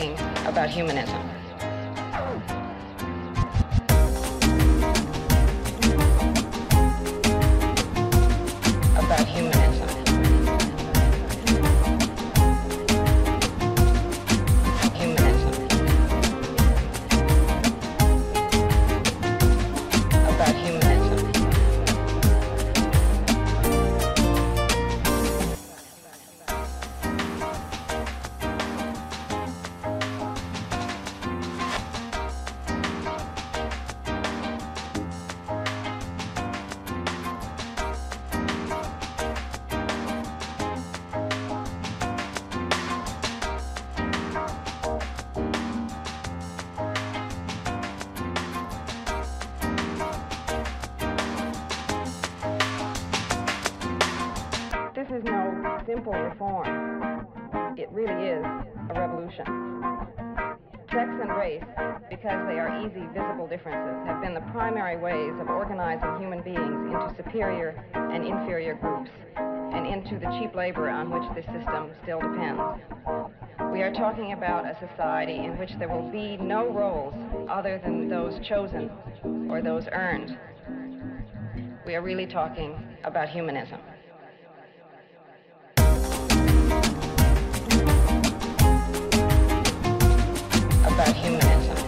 talking about humanism. Simple reform. It really is a revolution. Sex and race, because they are easy, visible differences, have been the primary ways of organizing human beings into superior and inferior groups and into the cheap labor on which this system still depends. We are talking about a society in which there will be no roles other than those chosen or those earned. We are really talking about humanism. About humanism.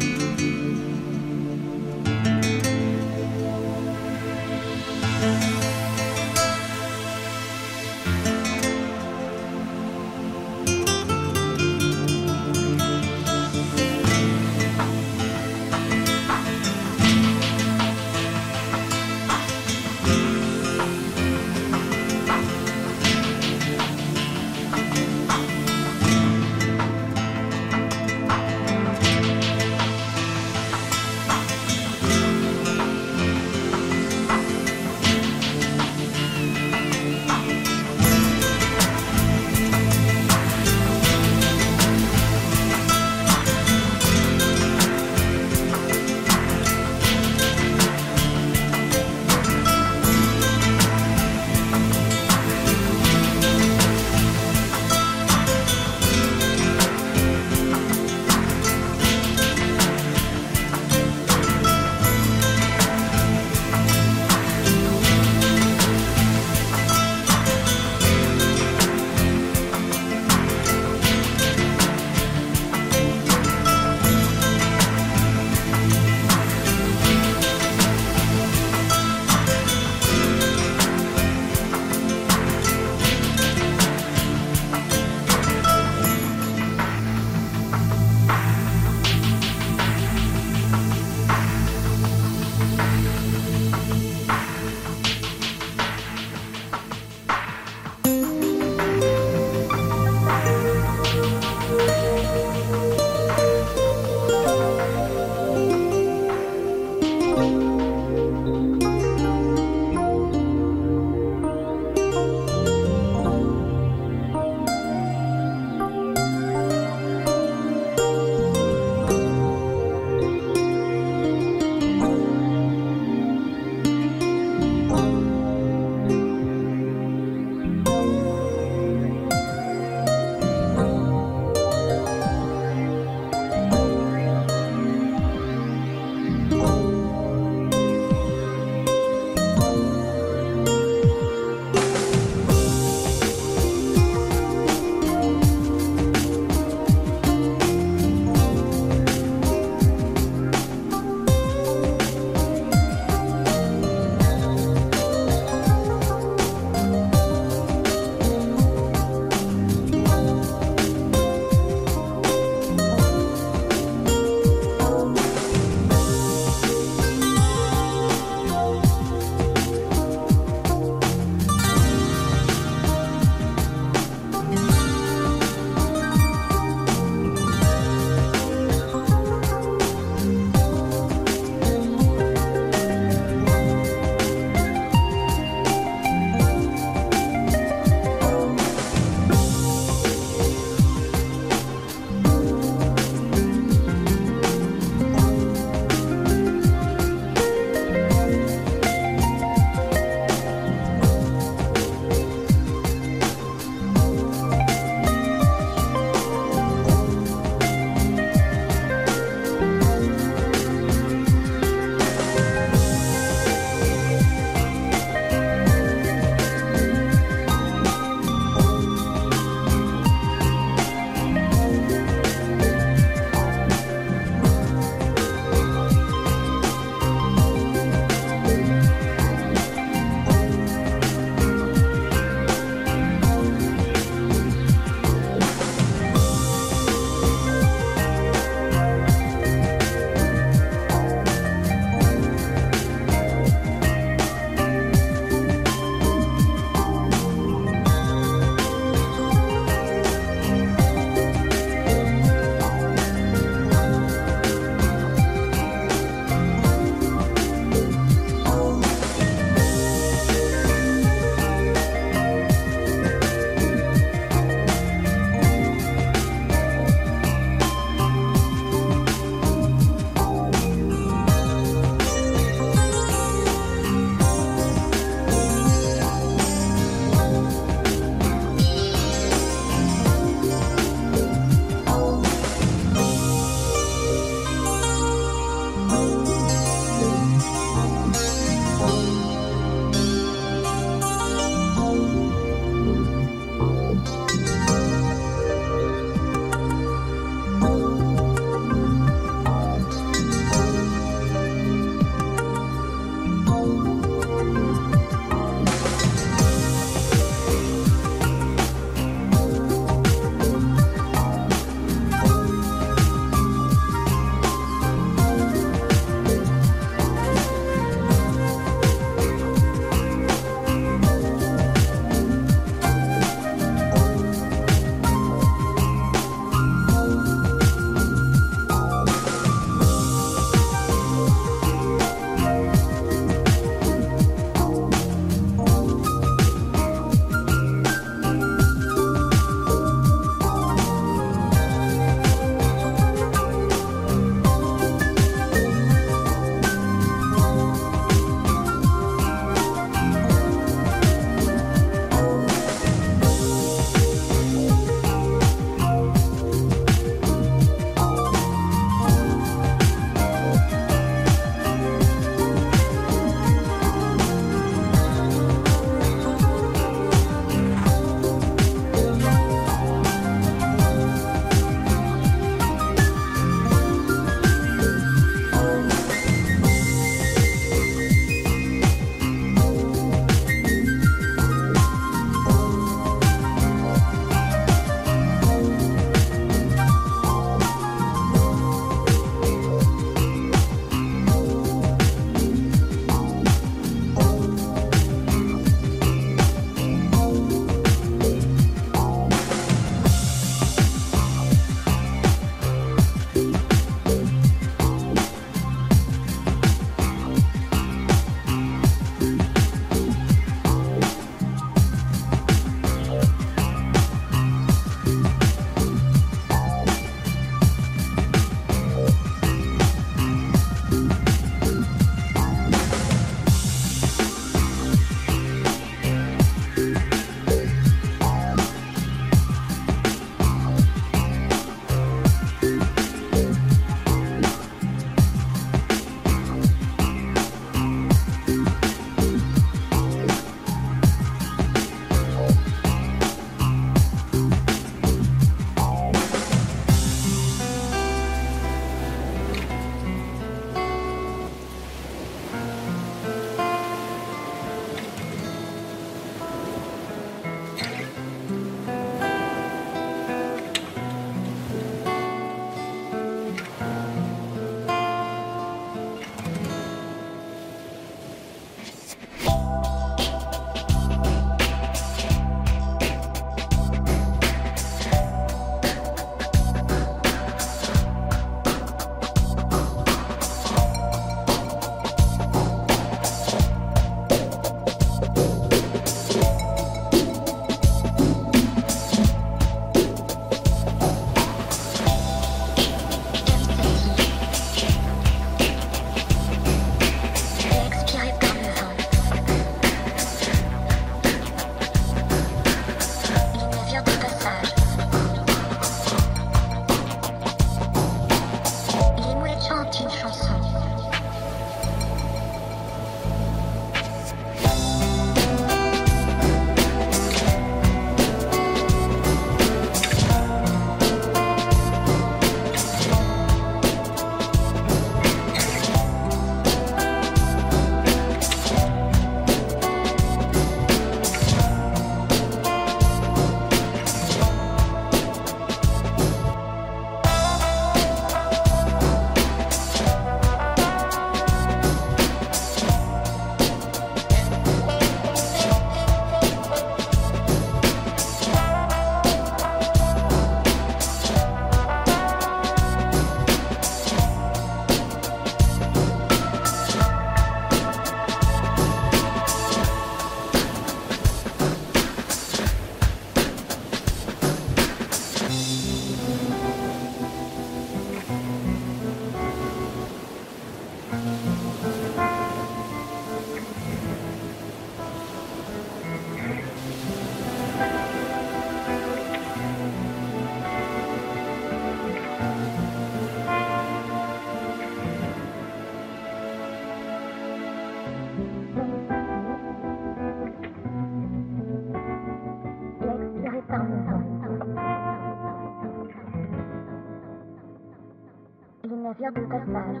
Amen.